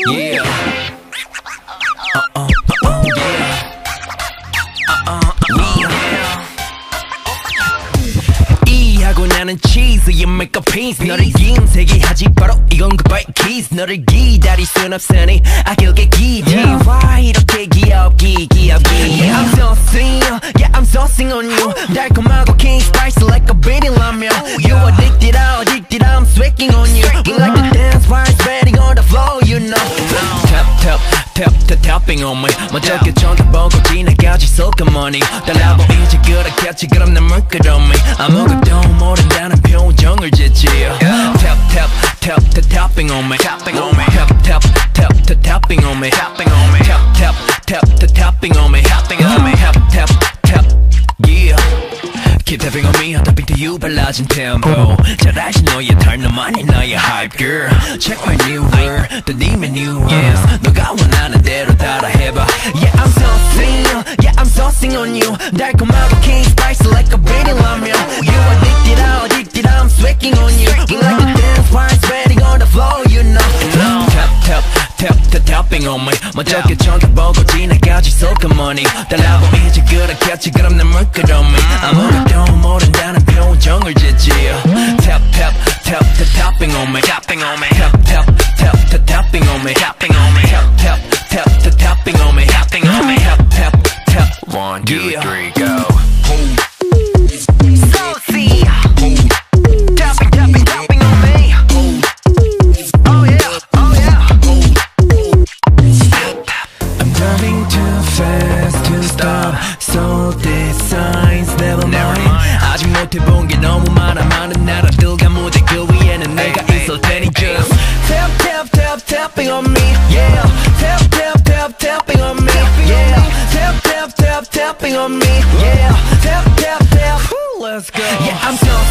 Yeah. Uh-uh, uh-uh, yeah. Uh-uh, uh-uh, yeah. 이하고 나는 cheese, you make a piece. 너를 김세게 하지 바로 이건 goodbye kiss. 너를 기다릴 순 없으니 아껴게 기지. Why 이렇게 귀엽기 귀엽기? Yeah, I'm so sing, yeah, I'm so sing on you. 달콤하고 king spice tap tap tapping on me. 먼저 그 쳐다보고 지나가지 소금머니. 달라보이지 그렇겠지 그럼 난 물끄러미. 아무것도 모른다는 표정을 짓지. Tap tap tap tap tapping on me. Tapping on me. Tap tap tap tap tapping on me. Tapping on me. Tap tap tap tap tapping on me. Tapping on me. Tap tap tap. Yeah. Keep tapping on me, I'm tapping to you 발라진 tempo 잘 알지 너의 turn 너만이 나의 hype girl Check my new word, the name and new yes 너가 원하는 대로 따라해봐 Yeah I'm so sing, yeah I'm so sing on you 달콤하고 king spice like a beating 라면 You addicted, I'm addicted, I'm swacking on you You like to dance while sweating on the floor, you know Tap tap tap tap tapping on me 먼저 그 쳐다보고 지나가지 소금머니 달라보이지 그렇겠지 그럼 난 물끄러미 아무것도 모른다는 표정을 짓지 Tap tap tap tap tapping on me tapping on me tap tap tap tap tapping on me tapping on me tap tap tap tap tapping on me tapping on me tap tap tap one two three go Saucy on me Yeah. Tap tap tap tapping on me Yeah. Tap tap tap tapping on me Yeah. Tap tap tap. Let's go. Yeah I'm so